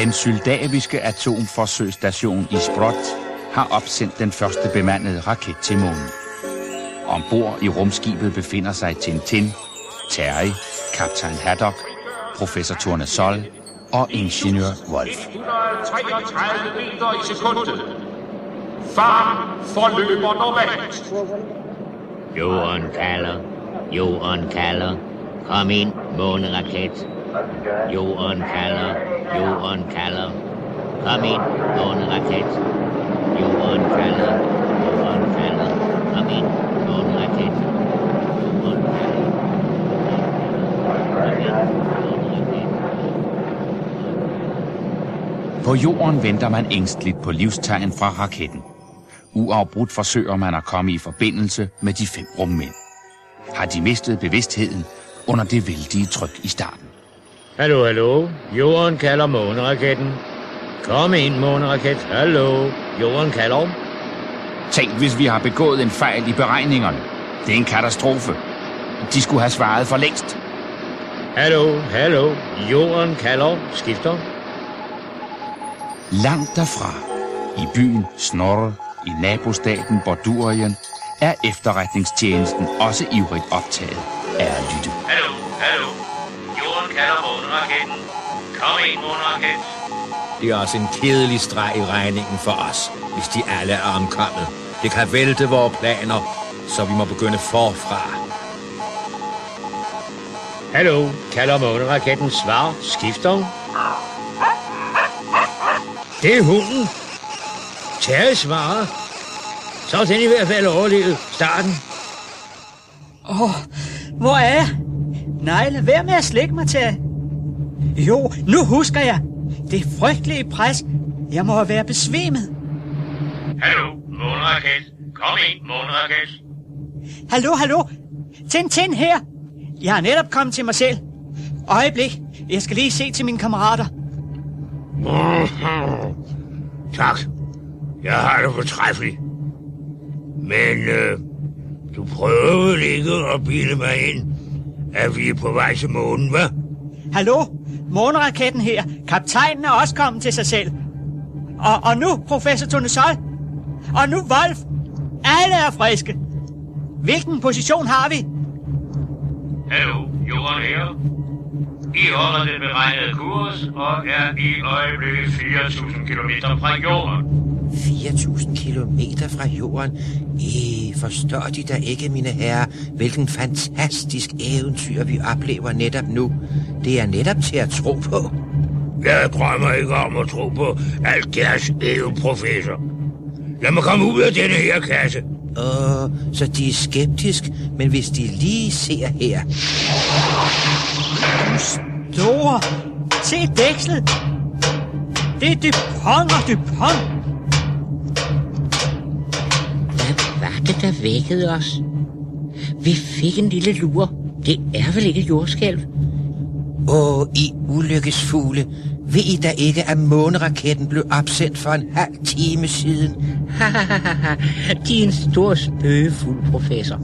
Den syldaviske atomforsøgsstation i Sprott har opsendt den første bemandede raket til månen. Ombord i rumskibet befinder sig Tintin, Terry, kaptajn Haddock, professor Torne Sol og ingeniør Wolf. 133 meter i sekundet. Far forløber normalt. Jorden kalder. Jorden kalder. Kom ind, måneraket. Jorden kalder. Jorden kalder. Kom ind, måneraket. Jorden kalder. Jorden kalder. Kom ind, måneraket. Jorden kalder. Kom ind, måneraket. På jorden venter man ængstligt på livstegn fra raketten. Uafbrudt forsøger man at komme i forbindelse med de fem rummænd. Har de mistet bevidstheden under det vældige tryk i starten? Hallo, hallo. Jorden kalder måneraketten. Kom ind, måneraket. Hallo. Jorden kalder. Tænk, hvis vi har begået en fejl i beregningerne. Det er en katastrofe. De skulle have svaret for længst. Hallo, hallo. Jorden kalder. Skifter. Langt derfra, i byen Snorre, i nabostaten Bordurien, er efterretningstjenesten også ivrigt optaget af at lytte. Kalder måneraketten. Kom ind, måneraket. Det er også en kedelig streg i regningen for os, hvis de alle er omkommet. Det kan vælte vores planer, så vi må begynde forfra. Hallo, kalder måneraketten. Svar. Skifter. Det er hunden. Terje svarer. Så er den i hvert fald overlevet starten. Åh, oh, hvor er jeg? Nej, lad være med at slikke mig til. Jo, nu husker jeg. Det frygtelige pres. Jeg må være besvimet. Hallo, måneraket. Kom ind, måneraket. Hallo, hallo. Tintin her. Jeg er netop kommet til mig selv. Øjeblik. Jeg skal lige se til mine kammerater. Tak. Jeg har det fortræffeligt. Men øh, du prøver vel ikke at bilde mig ind, at vi er på vej til månen, hva'? Hallo, måneraketten her. Kaptajnen er også kommet til sig selv. Og, og nu, professor Tonesol. Og nu, Wolf. Alle er friske. Hvilken position har vi? Hallo, jorden her. I holder den beregnede kurs og er i øjeblikket 4.000 km fra jorden. 4.000 kilometer fra jorden. I forstår de da ikke, mine herrer, hvilken fantastisk eventyr vi oplever netop nu. Det er netop til at tro på. Jeg drømmer ikke om at tro på alt deres professor. Lad mig komme ud af denne her kasse. Åh, så de er skeptisk, men hvis de lige ser her... Store. Se dækslet. Det er Dupont og Dupont. Hvad var det, der vækkede os? Vi fik en lille lur. Det er vel ikke jordskælv? Åh, I ulykkesfugle. Ved I da ikke, at måneraketten blev opsendt for en halv time siden? De er en stor spøgefuld, professor.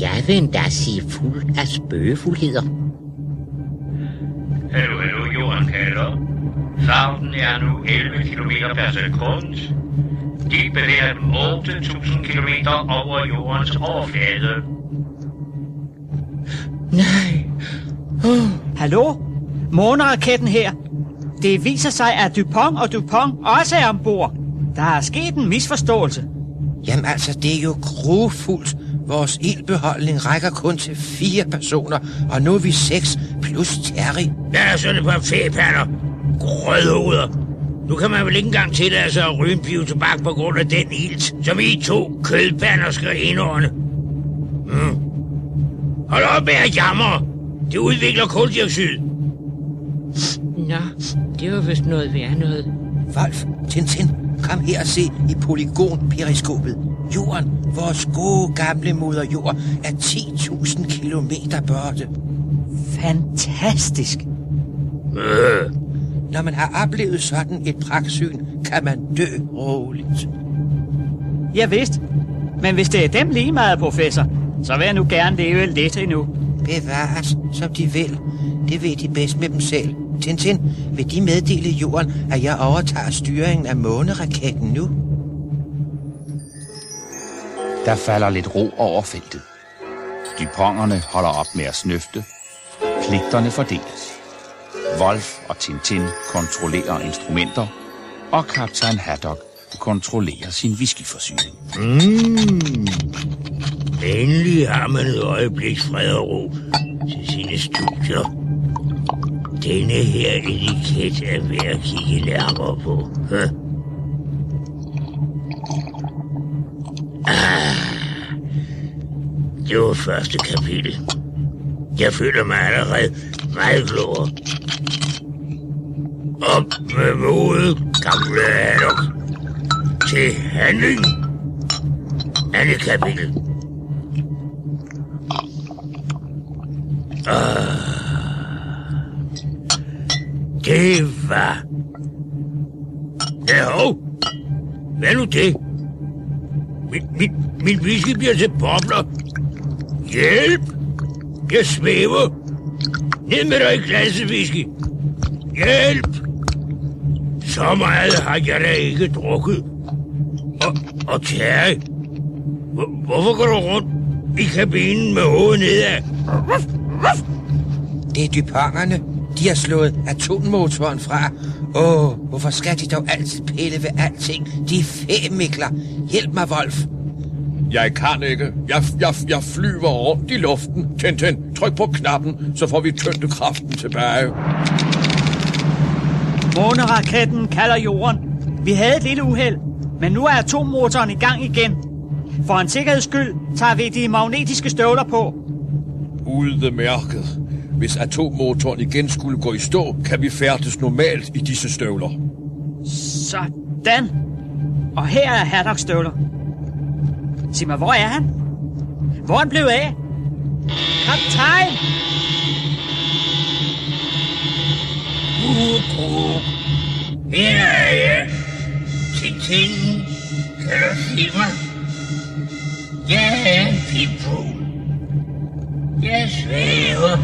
Jeg vil endda sige fuld af spøgefuldheder. Hallo, hallo, jorden kalder. Farten er nu 11 km per sekund. De bevæger dem 8.000 km over jordens overflade. Nej. Oh. Hallo? Måneraketten her. Det viser sig, at Dupont og Dupont også er ombord. Der er sket en misforståelse. Jamen altså, det er jo grufuldt. Vores ildbeholdning rækker kun til fire personer, og nu er vi seks plus Terry. Der er sådan et par fæpander. Grødhoveder. Nu kan man vel ikke engang tillade sig at ryge en piv tobak på grund af den ilt, som I to kødpander skal indånde. Mm. Hold op med at jamre. Det udvikler koldioxid. Nå, det var vist noget værd noget. Wolf, Tintin, kom her og se i polygonperiskopet. Jorden, vores gode gamle moder jord, er 10.000 kilometer borte. Fantastisk. Øh. Når man har oplevet sådan et pragtsyn, kan man dø roligt. Ja, vist. Men hvis det er dem lige meget, professor, så vil jeg nu gerne leve lidt endnu. Bevares, som de vil. Det ved de bedst med dem selv. Tintin, vil de meddele jorden, at jeg overtager styringen af måneraketten nu? Der falder lidt ro over feltet. Dupongerne holder op med at snøfte. Pligterne fordeles. Wolf og Tintin kontrollerer instrumenter, og kaptajn Haddock kontrollerer sin whiskyforsyning. Mm. Endelig har man et øjeblik fred og ro til sine studier. Denne her etiket er ved at kigge nærmere på. Huh? Ah, det var første kapitel. Jeg føler mig allerede meget klogere. Op med modet, gamle Haddock. Til handling. Andet kapitel. Ah, det var... Ja, hov. Hvad nu det? Min, min, min whisky bliver til bobler. Hjælp! Jeg svæver. Ned med dig i whisky. Hjælp! Så meget har jeg da ikke drukket. Og, og Terje, hvorfor går du rundt i kabinen med hovedet nedad? Det er dypongerne. De har slået atommotoren fra. Åh, hvorfor skal de dog altid pille ved alting? De er fæmikler. Hjælp mig, Wolf. Jeg kan ikke. Jeg, jeg, jeg flyver rundt i luften. Tintin, tryk på knappen, så får vi tyndekraften tilbage. Måneraketten kalder jorden. Vi havde et lille uheld, men nu er atommotoren i gang igen. For en sikkerheds skyld tager vi de magnetiske støvler på. Udmærket. Hvis atommotoren igen skulle gå i stå, kan vi færdes normalt i disse støvler. Sådan. Og her er Haddocks støvler. Sig mig, hvor er han? Hvor er han blevet af? Kaptajn! Kuk, Her er jeg. Titin, kan du se mig? Jeg er en pipfugl. Jeg svæver.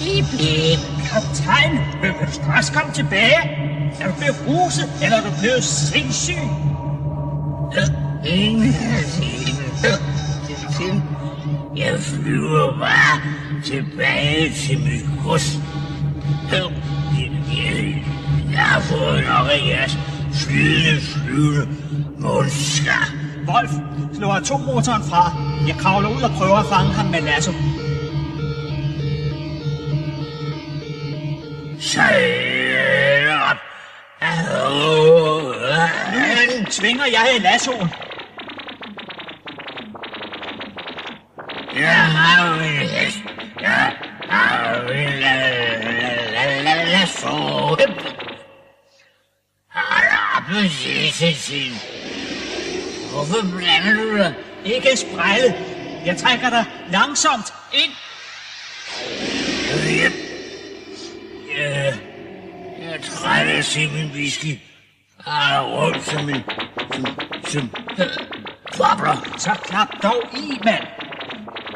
Pip, pip. Kaptajn, vil du straks komme tilbage? Er du blevet ruset, eller er du blevet sindssyg? Ingen har set Tintin, jeg flyver bare tilbage til mit gods. Jeg, har fået nok af jeres flydende, flyvende månskar. Wolf, slå atommotoren fra. Jeg kravler ud og prøver at fange ham med lasso. Sejl op. Nu tvinger jeg i lassoen. Jeg har hest. Jeg har jo en la la la la la så. Hold op med sin. Hvorfor blander du dig? Ikke sprælle. Jeg trækker dig langsomt ind. Jeg, jeg, jeg er træt af at se min whisky. Er rundt som en... Som... som... Bobler. Så klap dog i, mand.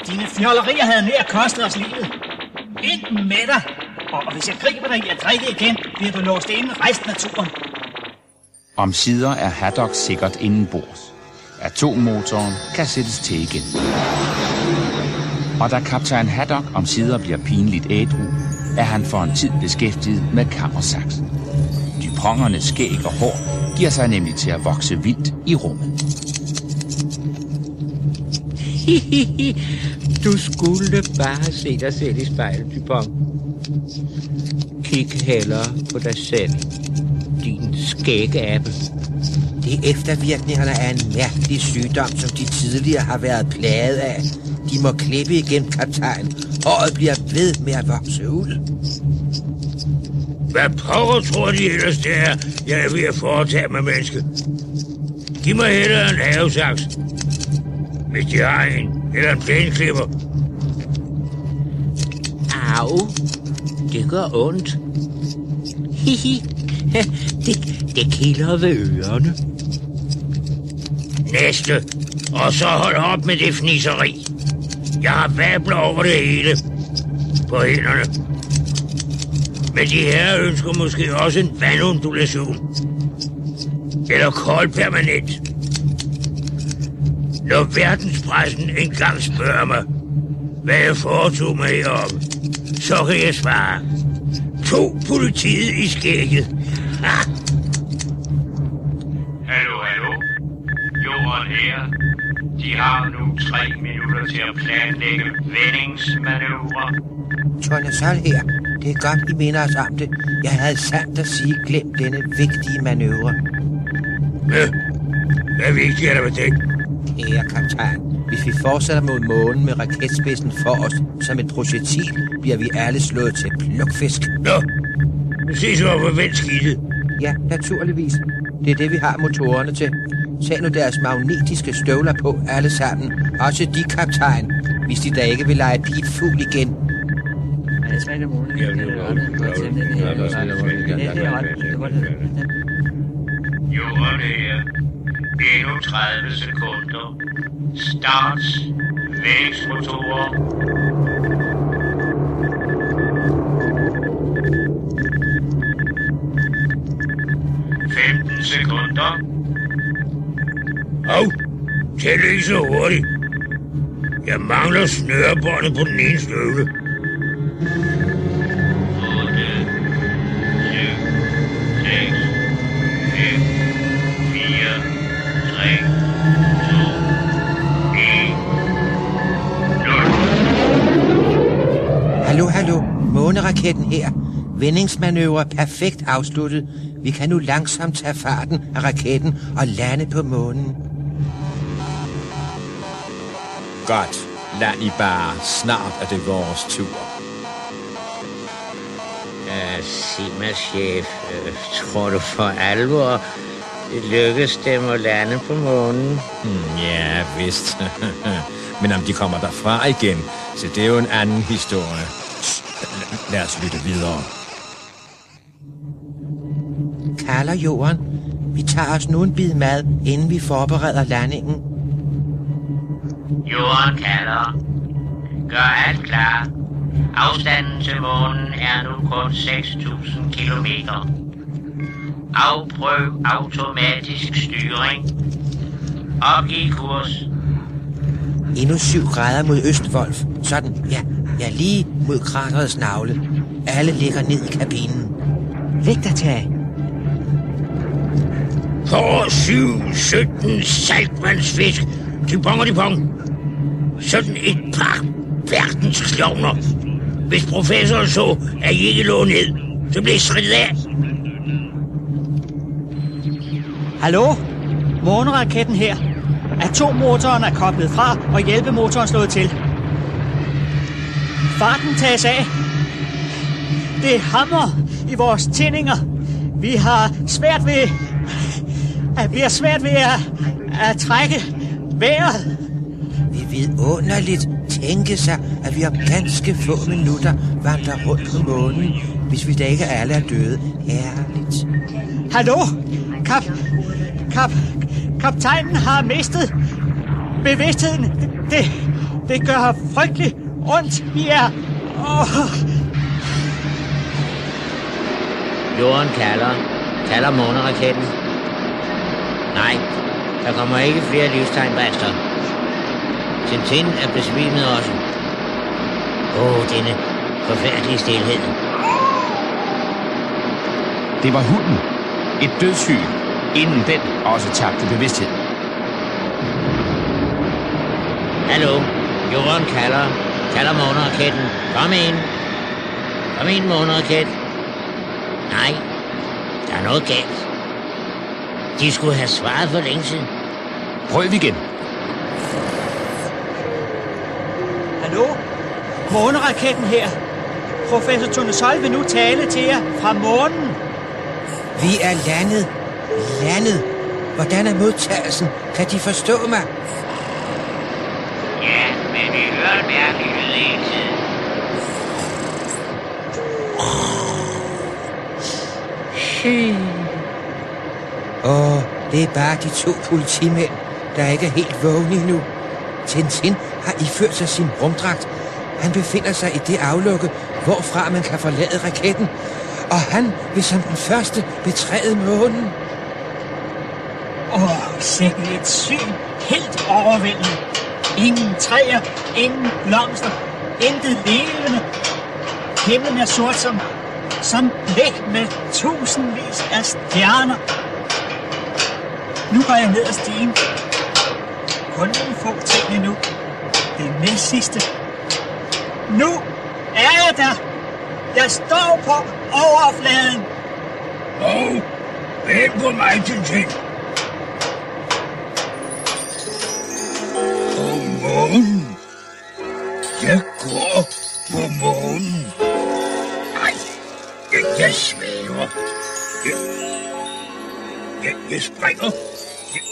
Dine fjollerier havde nær kostet os livet. Ind med dig. Og hvis jeg griber dig i at drikke igen, bliver du låst inde resten af turen. Om sider er Haddock sikkert indenbords. Atommotoren kan sættes til igen. Og da kaptajn Haddock om sider bliver pinligt ædru, er han for en tid beskæftiget med kammersaksen. Dyprongernes skæg og hår giver sig nemlig til at vokse vildt i rummet. du skulle bare se dig selv i spejlet, Dupont. Kig hellere på dig selv, din skægabe. Det er eftervirkningerne af en mærkelig sygdom, som de tidligere har været plaget af. De må klippe igen, kaptajn. Håret bliver ved med at vokse ud. Hvad pokker tror de ellers, det er, jeg er ved at foretage mig, menneske? Giv mig hellere en havesaks. Hvis de har en, eller en plæneklipper. Au, det gør ondt. Hihi, det, det kilder ved ørerne. Næste. Og så hold op med det fniseri. Jeg har babler over det hele. på hænderne. Men de her ønsker måske også en vandundulation. Eller kold permanent. Når verdenspressen engang spørger mig, hvad jeg foretog mig om, så kan jeg svare. To politiet i skægget. Ha! Hallo, hallo. Jorden her. De har nu tre minutter til at planlægge vendingsmanøvrer. Tornesol her. Det er godt, I minder os om det. Jeg havde sandt at sige, glem denne vigtige manøvre. Ja. Hvad vigtigt er der med det? Kære kaptajn, hvis vi fortsætter mod månen med raketspidsen for os som et projektil, bliver vi alle slået til plukfisk. Nå, nu ses vi over vendt skidtet. Ja, naturligvis. Det er det, vi har motorerne til. Tag nu deres magnetiske støvler på, alle sammen. Også de, kaptajn, hvis de da ikke vil lege pipfugl igen. Jorden her. Endnu 30 sekunder. Start. Vendingsmotorer. Sekunder. Au, til ikke så hurtigt. Jeg mangler snørebåndet på den ene støvle. Måneraketten her. Vendingsmanøvre perfekt afsluttet. Vi kan nu langsomt tage farten af raketten og lande på månen. Godt. Land i bare. Snart er det vores tur. Uh, sig mig, chef. Uh, tror du for alvor, det lykkes dem at lande på månen? Hmm, ja, vist. Men om de kommer derfra igen, så det er jo en anden historie. Lad os lytte videre. Kalder jorden. Vi tager os nu en bid mad, inden vi forbereder landingen. Jorden kalder. Gør alt klar. Afstanden til månen er nu kun 6.000 kilometer. Afprøv automatisk styring. Opgiv kurs. Endnu 7 grader mod øst, Wolf. Sådan, ja. Ja, lige mod kraterets navle. Alle ligger ned i kabinen. Læg dig af. For 7, 17 saltvandsfisk. Dupong og dupong. Sådan et par verdens klovner. Hvis professoren så, at I ikke lå ned, så blev skridtet af. Hallo? Måneraketten her. Atommotoren er koblet fra, og hjælpemotoren slået til. Farten tages af. Det hammer i vores tændinger. Vi har svært ved... At vi har svært ved at, at trække vejret. Vi vidunderligt tænke sig, at vi om ganske få minutter vandrer rundt på månen, hvis vi da ikke alle er døde. Herligt. Hallo? Kap... Kap... Kaptajnen har mistet bevidstheden. Det, det, gør frygteligt ondt. Vi er... Åh, Jorden kalder. Kalder måneraketten. Nej, der kommer ikke flere livstegn, Baster. Tintin er besvimet også. Åh, oh, denne forfærdelige stilhed. Det var hunden. Et dødssyg, inden den også tabte bevidsthed. Hallo, jorden kalder. Kalder måneraketten. Kom ind. Kom ind, måneraket. Nej, der er noget galt. De skulle have svaret for længe siden. Prøv igen. hallo? Måneraketten her. Professor Tunesol vil nu tale til jer fra månen. Vi er landet. Landet. Hvordan er modtagelsen? Kan de forstå mig? Ja, men vi hører en Åh, oh. Åh, det er bare de to politimænd, der ikke er helt vågne endnu. Tintin har iført sig sin rumdragt, Han befinder sig i det aflukke, hvorfra man kan forlade raketten. Og han vil som den første betræde månen. Åh, oh, sikke et syn. Helt overvældende. Ingen træer, ingen blomster, intet levende. Himlen er sort som, som blæk med tusindvis af stjerner. Nu går jeg ned ad stigen. Kun nogle få ting endnu. Det næst sidste. Nu er jeg der. Jeg står på overfladen. Og vent på mig, til ting. Månen. Jeg går på månen. Ej, jeg, jeg svæver. Jeg, jeg, jeg springer. Jeg,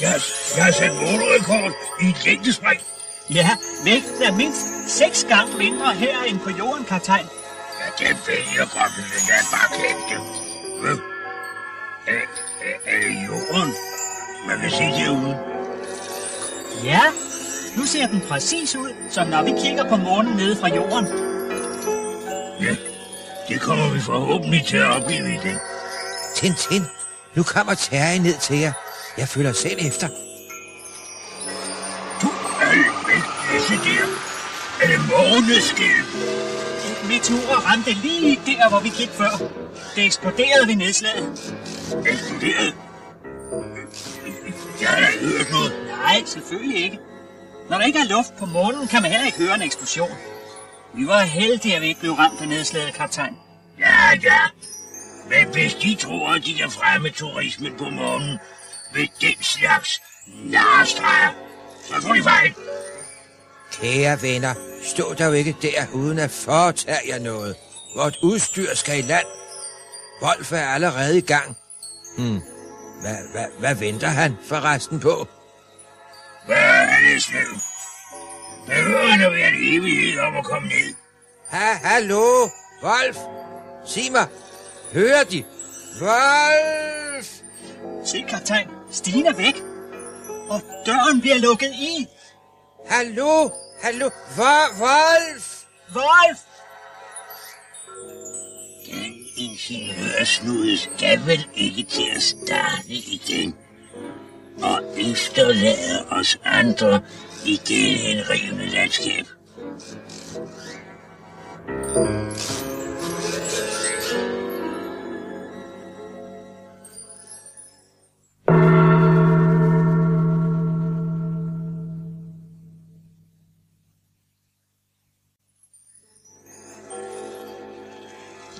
jeg, jeg har sat motorrekord i længdespring. Ja, vægten er mindst seks gange mindre her end på jorden, kaptajn. Ja, det ved jeg godt, men den er bare kæmpe. Hvad? Er, er, er det jorden? Man kan se derude. Ja, nu ser den præcis ud, som når vi kigger på månen nede fra jorden. Ja, det kommer vi forhåbentlig til at opleve i dag. Tintin, nu kommer Terje ned til jer. Jeg følger selv efter. Du almægtige, se der. Er det måneskib? Meteorer ramte lige der, hvor vi gik før. Det eksploderede ved nedslaget. Eksploderet? Jeg har da hørt noget. Nej, selvfølgelig ikke. Når der ikke er luft på månen, kan man heller ikke høre en eksplosion. Vi var heldige, at vi ikke blev ramt af nedslaget, kaptajn. Ja, ja. Men hvis de tror, at de kan fremme turismen på månen med den slags narestreger, så tror de fejl. Kære venner, stå der jo ikke der, uden at foretage jer noget. Vort udstyr skal i land. Wolf er allerede i gang. Hmm. Hvad, hvad, hvad venter han forresten på? Hvad er det, Snøv? Behøver at være en evighed om at komme ned? Ha, hallo, Wolf. Sig mig, hører de? Wolf! Se, kaptajn, stigen er væk. Og døren bliver lukket i. Hallo, hallo, Hvor, Wolf! Wolf! Den ingeniørsnude skal vel ikke til at starte igen og efterlade os andre i det henrivende landskab.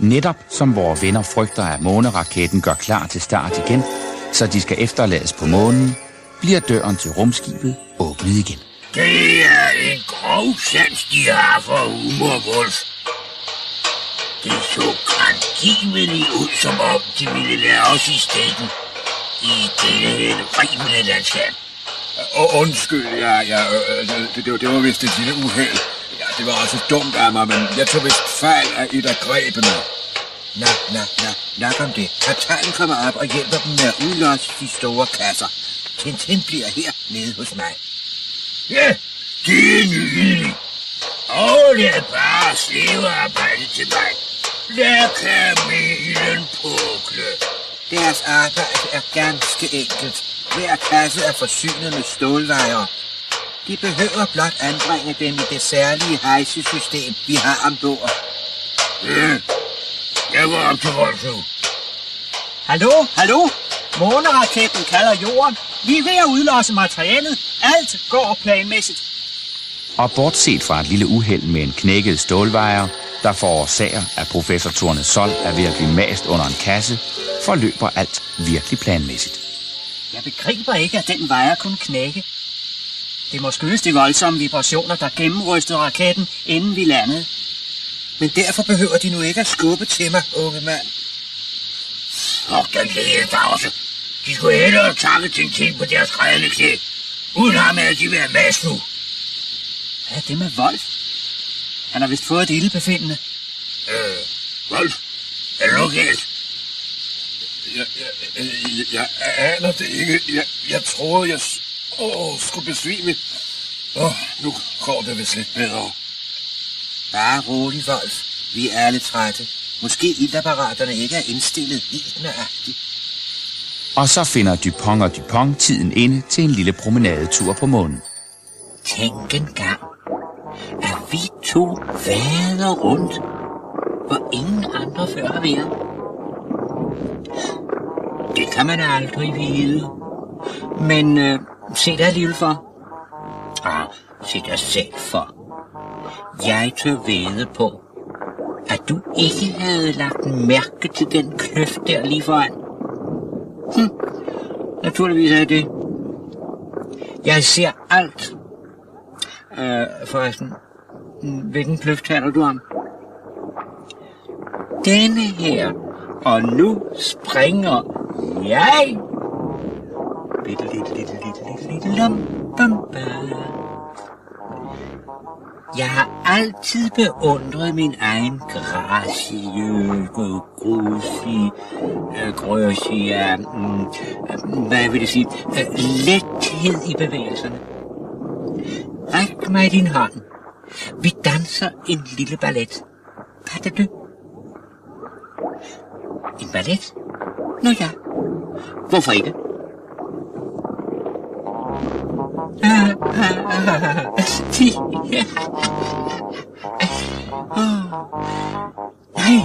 Netop som vores venner frygter, at måneraketten gør klar til start igen, så de skal efterlades på månen, bliver døren til rumskibet åbnet igen. Det er en grov sans, de har for humor, Wolf. Det så grangiveligt ud, som om de ville lade os i stikken i dette rivende landskab. Og undskyld, ja, ja, øh, det, det, det, det var vist et lille uheld. Ja, det var altså dumt af mig, men jeg tog vist fejl af et af grebene. Nå, nå, nå, nok om det. Kaptajnen kommer op og hjælper dem med at udlåse de store kasser. Tintin bliver her nede hos mig. Ja, det er nydeligt. Overlad bare slavearbejde til mig. Lad kamelen pukle. Deres arbejde er ganske enkelt. Hver kasse er forsynet med stålvejer. De behøver blot anbringe dem i det særlige hejsesystem, vi har ombord. Ja, jeg går op til nu. Hallo, hallo? Måneraketten kalder jorden. Vi er ved at udlåse materialet. Alt går planmæssigt. Og bortset fra et lille uheld med en knækket stålvejer, der forårsager, at professor Torne Sol er ved at blive mast under en kasse, forløber alt virkelig planmæssigt. Jeg begriber ikke, at den vejer kunne knække. Det må skyldes de voldsomme vibrationer, der gennemrystede raketten, inden vi landede. Men derfor behøver de nu ikke at skubbe til mig, unge mand. Og den lede pause. De skulle hellere takke Tintin på deres grædende knæ. Uden ham er de været mas nu. Hvad er det med Wolf? Han har vist fået et ildbefindende. Øh, Wolf, er det noget galt? Jeg, jeg, jeg, jeg aner det ikke. Jeg, jeg troede, jeg åh, skulle besvime. Åh, nu går det vist lidt bedre. Bare rolig, Wolf. Vi er alle trætte. Måske ildapparaterne ikke er indstillet helt nøjagtigt. Og så finder Dupont og Dupont tiden inde til en lille promenadetur på månen. Tænk en gang, at vi to vader rundt, hvor ingen andre før har været. Det kan man aldrig vide. Men øh, se dig alligevel for. Ah, se dig selv for. Jeg tør vede på, at du ikke havde lagt mærke til den kløft der lige foran. Hm, naturligvis er det. Jeg ser alt. Øh, forresten, hvilken kløft taler du om? Denne her. Og nu springer jeg. Jeg har altid beundret min egen græsige, grusige, grøsige, hvad vil det sige, lethed i bevægelserne. Ræk mig din hånd. Vi danser en lille ballet. Pas du? En ballet? Nå ja. Hvorfor ikke? 10. Nej,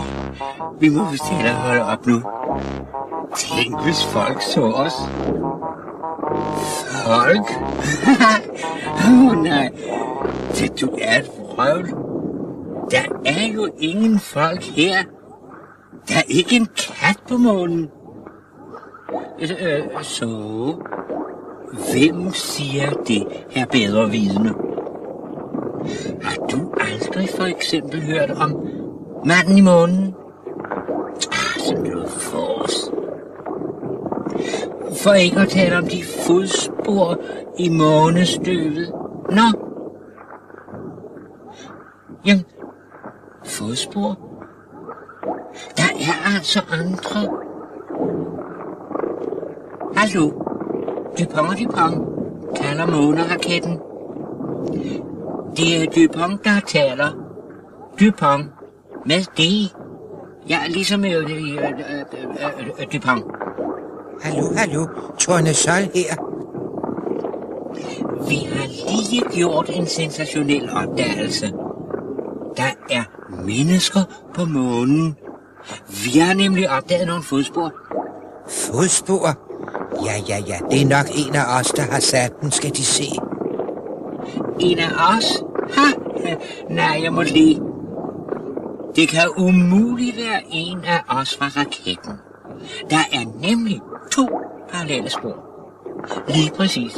vi må vist hellere holde op nu. Tænk, hvis folk så os. Folk? Åh oh, nej, det du er et vrøvl. Der er jo ingen folk her. Der er ikke en kat på månen. Øh, øh så... Hvem siger det, her bedre vidne? Har du aldrig for eksempel hørt om manden i månen? Ah, sådan noget for os. For ikke at tale om de fodspor i månestøvet. Nå. Jamen, fodspor? Der er altså andre. Hallo? Dupont og Dupont kalder måneraketten. Det er Dupont, der taler. Dupont. Med det. Ja, ligesom øh, øh, øh, øh, øh, Dupont. Hallo, hallo. Tornesol her. Vi har lige gjort en sensationel opdagelse. Der er mennesker på månen. Vi har nemlig opdaget nogle fodspor. Fodspor? Ja, ja, ja. Det er nok en af os, der har sat den, skal de se. En af os? Nej, jeg må lige. Det kan umuligt være en af os fra raketten. Der er nemlig to parallelle spor. Lige præcis.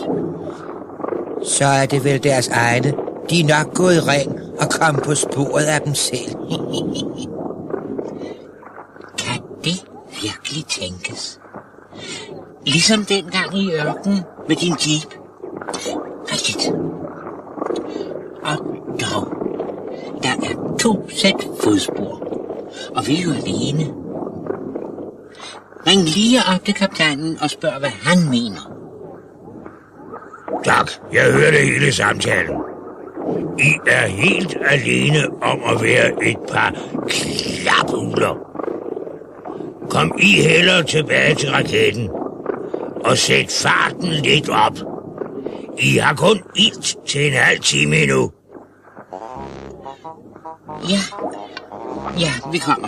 Så er det vel deres egne. De er nok gået i ring og kom på sporet af dem selv. Kan det virkelig tænkes? Ligesom dengang i ørkenen med din jeep. Rigtigt. Og dog, der er to sæt fodspor, og vi er jo alene. Ring lige op til kaptajnen og spørg, hvad han mener. Tak, jeg hørte hele samtalen. I er helt alene om at være et par klaphuler. Kom I heller tilbage til raketten og sæt farten lidt op. I har kun ilt til en halv time endnu. Ja, ja, vi kommer.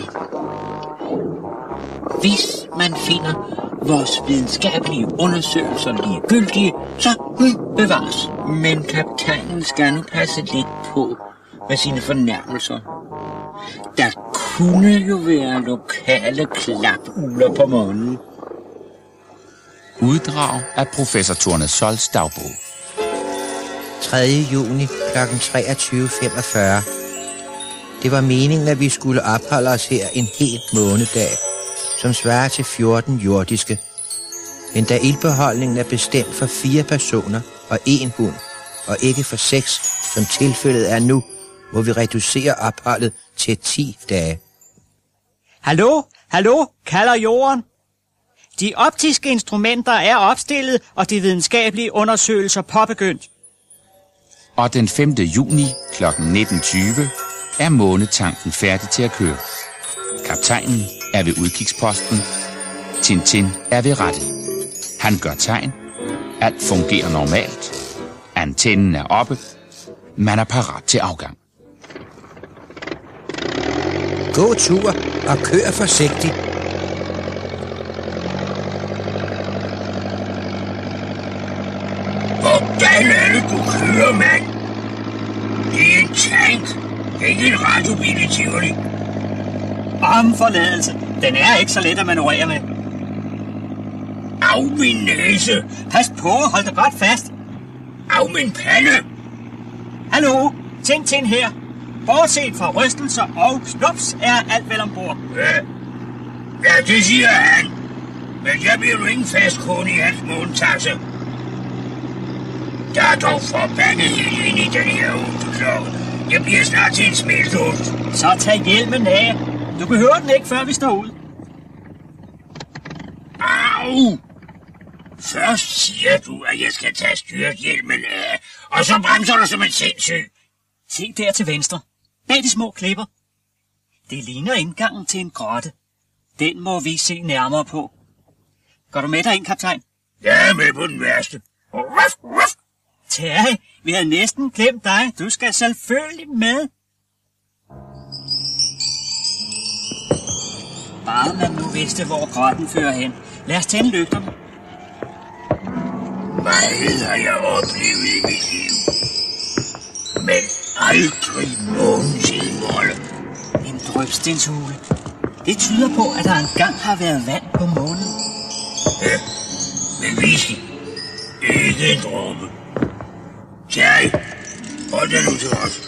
Hvis man finder vores videnskabelige undersøgelser ligegyldige, så hm, bevares. Men kaptajnen skal nu passe lidt på med sine fornærmelser. Der kunne jo være lokale klapuler på månen. Uddrag af professor Torne Sols dagbog. 3. juni kl. 23.45. Det var meningen, at vi skulle opholde os her en hel månedag, som svarer til 14 jordiske. Men da ildbeholdningen er bestemt for fire personer og en hund, og ikke for seks, som tilfældet er nu, må vi reducere opholdet til 10 dage. Hallo? Hallo? Kalder jorden? De optiske instrumenter er opstillet, og de videnskabelige undersøgelser påbegyndt. Og den 5. juni kl. 19.20 er månetanken færdig til at køre. Kaptajnen er ved udkigsposten. Tintin er ved rettet. Han gør tegn. Alt fungerer normalt. Antennen er oppe. Man er parat til afgang. God tur og kør forsigtigt. Hvordan er det, du kører, mand? Det er en tank. Det er turbine i Tivoli. Om forladelse. Den er ikke så let at manøvrere med. Af min næse. Pas på, hold dig godt fast. Af min pande. Hallo, Tintin her. Bortset fra rystelser og snups er alt vel ombord. Ja, ja det siger han. Men jeg bliver jo ingen fast kunde i hans måntasse. Der er dog forbandet ind i den her klokke. Jeg bliver snart til en smeltost. Så tag hjelmen af. Du behøver den ikke, før vi står ud. Au! Først siger du, at jeg skal tage styrthjelmen af, og så bremser du som en sindssyg. Se der til venstre. Bag de små klipper. Det ligner indgangen til en grotte. Den må vi se nærmere på. Går du med dig ind, kaptajn? Jeg er med på den værste. Ruff, ruff. Terje, vi har næsten glemt dig. Du skal selvfølgelig med. Bare man nu vidste, hvor grotten fører hen. Lad os tænde lygterne. Meget har jeg oplevet i mit liv. Men aldrig nogensinde volde. En drøbstenshule. Det tyder på, at der engang har været vand på månen. Ja, men whisky. Ikke en dråbe. Terry, hold dig nu til os.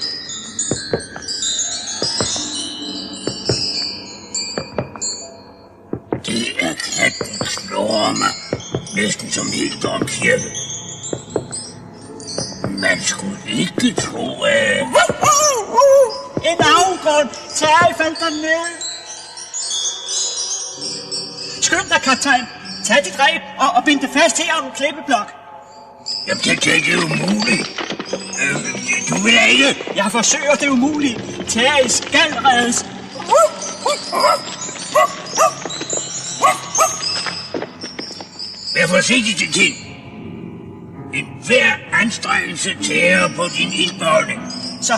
Det er katten slår mig. Næsten som helt domkirke. Man skulle ikke tro, at... En afgrund! Terje faldt der ned! Skynd dig, kaptajn! Tag dit greb og, og bind det fast her om en klippeblok. Jamen, det, det, det er umuligt. Øh, du vil da ikke... Jeg forsøger det umulige. i skal reddes. Vær forsigtig til tid. En hver anstrengelse tærer på din ildbeholdning. Så,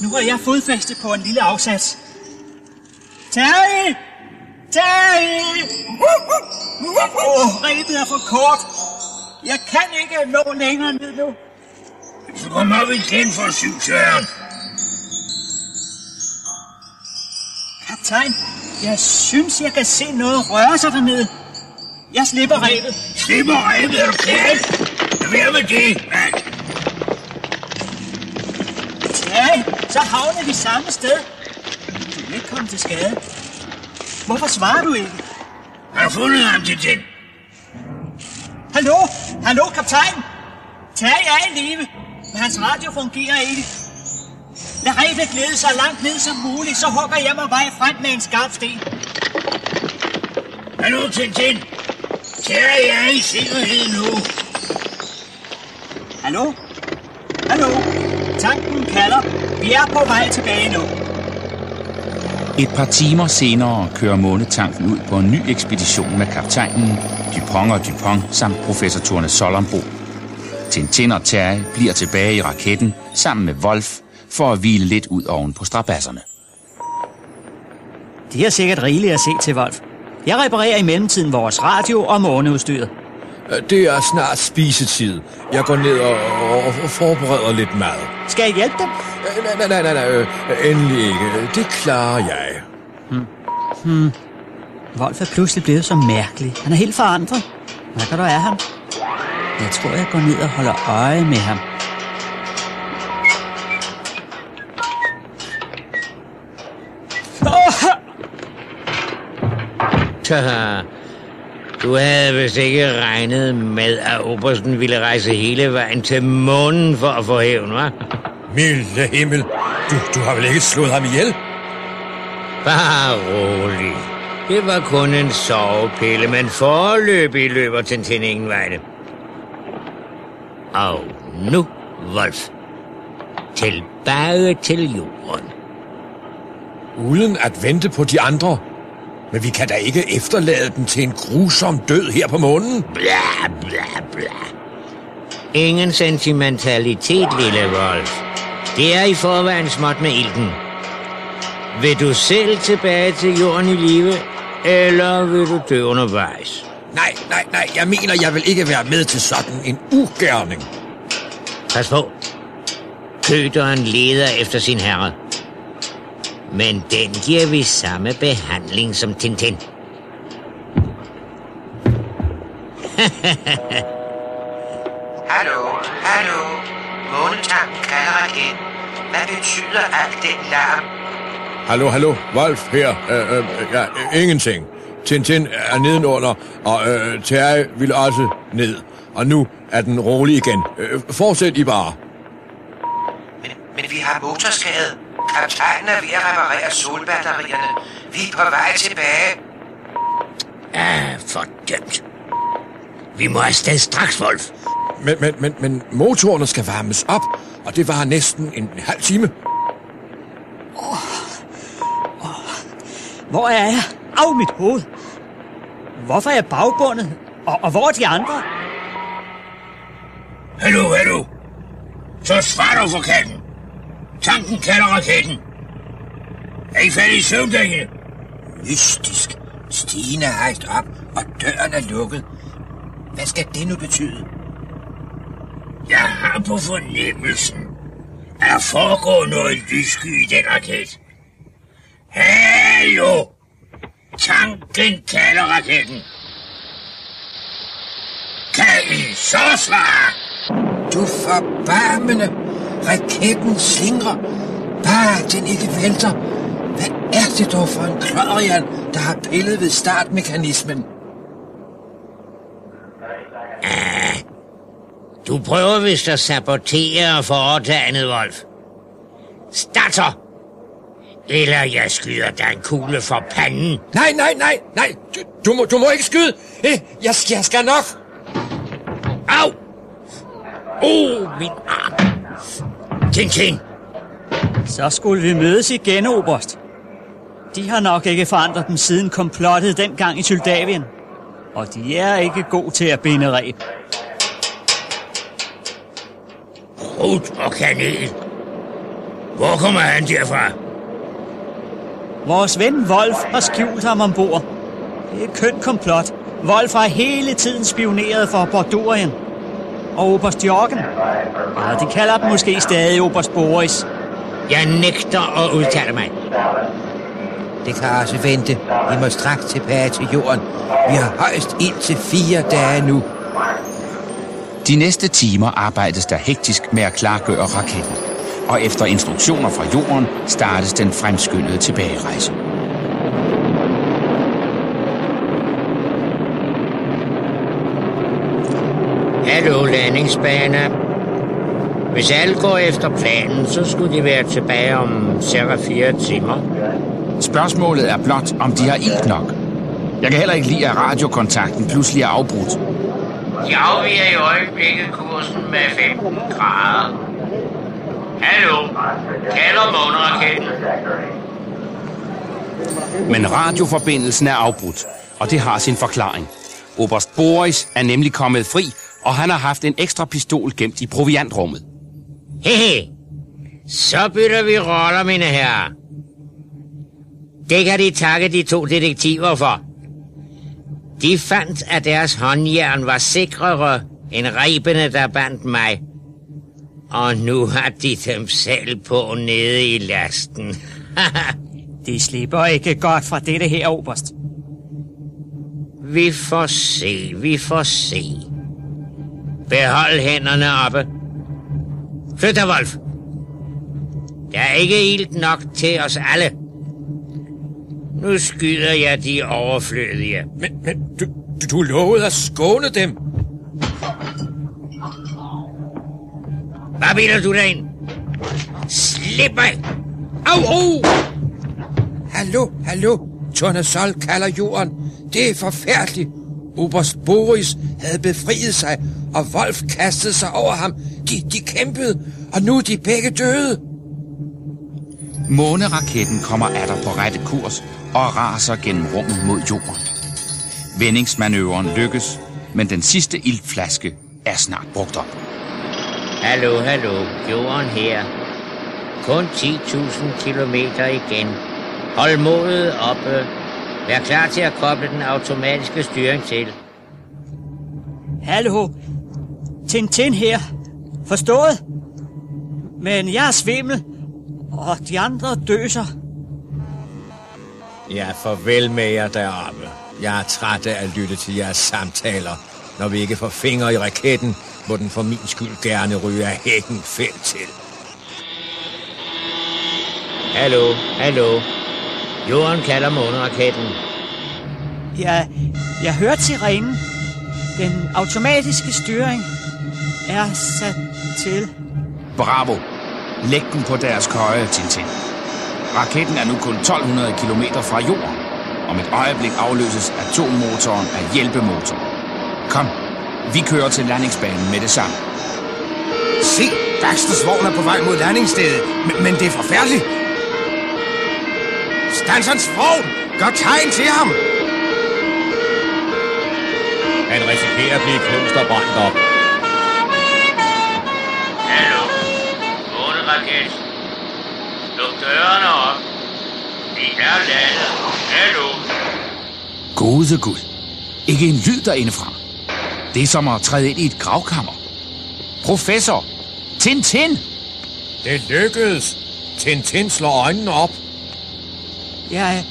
nu er jeg fodfæstet på en lille afsats. Terje! Terje! Åh, oh, rebet er for kort. Jeg kan ikke nå længere ned nu. Så kom op igen for syv søren. Kaptajn, jeg synes, jeg kan se noget røre sig dernede. Jeg slipper rebet. Slipper rebet, er du kæld? Vær med det, mand. Terje, så havner vi samme sted. Du vil ikke komme til skade. Hvorfor svarer du ikke? Har du fundet ham til den? Hallo? Hallo, kaptajn? Tag er i live, men hans radio fungerer ikke. Lad rebet glæde så langt ned som muligt, så hugger jeg mig vej frem med en skarp sten. Hallo, Tintin. Tag er i sikkerhed nu. Hallo? Hallo? Tanken kalder. Vi er på vej tilbage nu. Et par timer senere kører månetanken ud på en ny ekspedition med kaptajnen, Dupont og Dupont samt professor Torne Sol ombord. Tintin og Terje bliver tilbage i raketten sammen med Wolf for at hvile lidt ud oven på strabasserne. De har sikkert rigeligt at se til, Wolf. Jeg reparerer i mellemtiden vores radio og måneudstyret. Det er snart spisetid. Jeg går ned og, og, og forbereder lidt mad. Skal jeg hjælpe dem? Nej, nej, nej, nej, øh, endelig ikke. Det klarer jeg. Hmm. Wolf er pludselig blevet så mærkelig. Han er helt forandret. Hvad kan du af ham? Jeg tror, jeg går ned og holder øje med ham. Du havde vist ikke regnet med, at Obersten ville rejse hele vejen til månen for at få hævn, hva'? Milde himmel. Du, du har vel ikke slået ham ihjel? Bare rolig. Det var kun en sovepille, men forløbig løber Tintin ingen vegne. Og nu, Wolf. Tilbage til jorden. uden at vente på de andre. Men vi kan da ikke efterlade dem til en grusom død her på månen. Bla, bla, bla. Ingen sentimentalitet, lille Wolf. Det er i forvejen småt med ilten. Vil du selv tilbage til jorden i live, eller vil du dø undervejs? Nej, nej, nej, jeg mener, jeg vil ikke være med til sådan en ugerning. Pas på. Køderen leder efter sin herre. Men den giver vi samme behandling som Tintin. Hallo, hallo. Månetanken kalder igen. Hvad betyder alt den larm? Hallo, hallo, Wolf her. Øh, øh, ja, øh, ingenting. Tintin er nedenunder, og øh, Terje vil også ned. Og nu er den rolig igen. Øh, fortsæt I bare. Men, men vi har motorskade. Kaptajnen er ved at reparere solbatterierne. Vi er på vej tilbage. Ah, fordømt. Vi må afsted straks, Wolf. Men, men, men, men motorerne skal varmes op, og det var næsten en halv time. Hvor er jeg? Af mit hoved. Hvorfor er jeg bagbundet? Og, og hvor er de andre? Hallo, hallo. Så svar du for katten. Tanken kalder raketten. Er I faldet i søvn, drenge? Mystisk. Stine er hejst op, og døren er lukket. Hvad skal det nu betyde? Jeg har på fornemmelsen, at der foregår noget lyssky i den raket. Hallo! Tanken kalder raketten. Kan I så svare? Du forbarmende. Raketten slingrer. Bare den ikke vælter. Hvad er det dog for en klodrian, der har pillet ved startmekanismen? Du prøver vist at sabotere foretagendet, Wolf. Start så! Eller jeg skyder dig en kugle for panden. Nej, nej, nej, nej. Du, du, må, du må ikke skyde. Eh, Jeg, jeg skal nok. Au! Oh, min arm. Tintin, Så skulle vi mødes igen, Oberst. De har nok ikke forandret dem siden komplottet dengang i Syldavien. Og de er ikke god til at binde reb. Rut og kanel. Hvor kommer han derfra? Vores ven Wolf har skjult ham ombord. Det er et kønt komplot. Wolf har hele tiden spioneret for Bordurien. Og Oberst Jorgen. Ja, de kalder dem måske stadig Oberst Boris. jeg nægter at udtale mig. Det kan også vente. Vi må straks tilbage til jorden. Vi har højst ind til fire dage nu. De næste timer arbejdes der hektisk med at klargøre raketten. Og efter instruktioner fra jorden startes den fremskyndede tilbagerejse. Hallo, landingsbane. Hvis alt går efter planen, så skulle de være tilbage om cirka fire timer. Spørgsmålet er blot, om de har ilt nok. Jeg kan heller ikke lide, at radiokontakten pludselig er afbrudt. De afviger i øjeblikket kursen med 15 grader. Hallo, kalder måneraketten. Men radioforbindelsen er afbrudt, og det har sin forklaring. Oberst Boris er nemlig kommet fri, og han har haft en ekstra pistol gemt i proviantrummet. Hehe, så bytter vi roller, mine herrer. Det kan de takke de to detektiver for. De fandt, at deres håndjern var sikrere end rebene, der bandt mig. Og nu har de dem selv på nede i lasten. De slipper ikke godt fra dette her, Oberst. vi får se, vi får se. Behold hænderne oppe. Flyt dig, Wolf. Der er ikke ilt nok til os alle. Nu skyder jeg de overflødige. Men, men du, du, du lovede at skåne dem. Hvad bilder du dig ind? Slip mig! Au, au! Hallo, hallo. Tornesol kalder jorden. Det er forfærdeligt. Oberst Boris havde befriet sig, og Wolf kastede sig over ham. De, de kæmpede, og nu er de begge døde. Måneraketten kommer atter på rette kurs og raser gennem rummet mod jorden. Vendingsmanøvren lykkes, men den sidste iltflaske er snart brugt op. Hallo, hallo. Jorden her. Kun 10.000 kilometer igen. Hold modet oppe. Vær klar til at koble den automatiske styring til. Hallo. Tintin her. Forstået? Men jeg er svimmel, og de andre døser. Ja, farvel med jer deroppe. Jeg er træt af at lytte til jeres samtaler. Når vi ikke får fingre i raketten, må den for min skyld gerne ryge af hækken felt til. Hallo, hallo. Jorden kalder måneraketten. Jeg, jeg hørte sirenen. Den automatiske styring er sat til. Bravo! Læg den på deres køje, Tintin. Raketten er nu kun 1200 km fra jorden. Om et øjeblik afløses atommotoren af hjælpemotor. Kom, vi kører til landingsbanen med det samme. Se, Baxters vogn er på vej mod landingsstedet, men, men det er forfærdeligt. Stansons vogn! Gør tegn til ham! Han risikerer at blive knust og brændt op. Hallo. Måneraket. Luk dørene op. Vi er landet. Hallo. Gode Gud. Ikke en lyd derindefra. Det er som at træde ind i et gravkammer. Professor! Tintin! Det lykkedes. Tintin slår øjnene op. Jeg...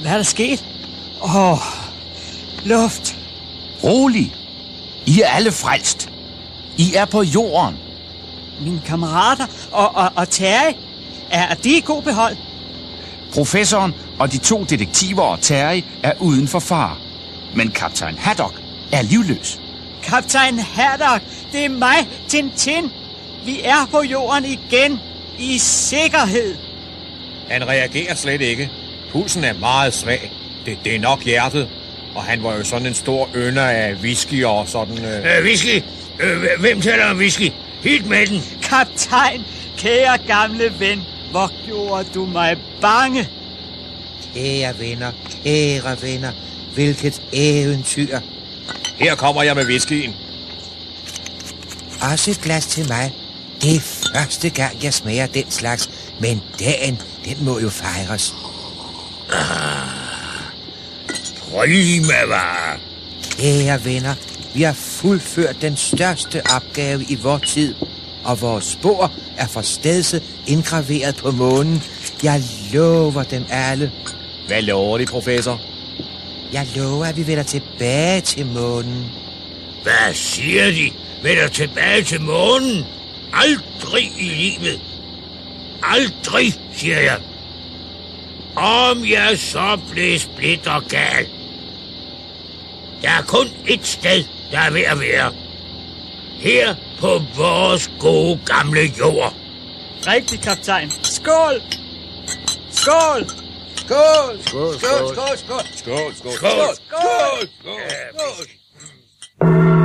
Hvad er der sket? Åh, oh, luft. Rolig! I er alle frelst. I er på jorden. Mine kammerater og, og, og Terje, er de i god behold? Professoren og de to detektiver og Terry er uden for fare. Men kaptajn Haddock er livløs. Kaptajn Haddock, det er mig, Tintin. Vi er på jorden igen. I sikkerhed. Han reagerer slet ikke. Pulsen er meget svag. Det, det er nok hjertet. Og han var jo sådan en stor ønder af whisky og sådan... Øh... Øh, whisky. Øh, hvem taler om whisky? Helt med den. Kaptajn, kære gamle ven, hvor gjorde du mig bange? Kære venner, kære venner, hvilket eventyr. Her kommer jeg med whiskyen. Også et glas til mig. Det er første gang, jeg smager den slags, men dagen, den må jo fejres. Primavare. Kære venner, vi har fuldført den største opgave i vor tid, og vores spor er for stedse indgraveret på månen. Jeg lover dem alle. Hvad lover de, professor? Jeg lover, at vi vender tilbage til månen. Hvad siger de? Vender tilbage til månen? Aldrig i livet. Aldrig, siger jeg. Om jeg så blev splitter gal. Der er kun et sted, der er ved at være. Her på vores gode gamle jord. Rigtigt, kaptajn. Skål! Skål! Skål! Skål, skål, skål, skål. Skål, skål, Skål. skål. Ja,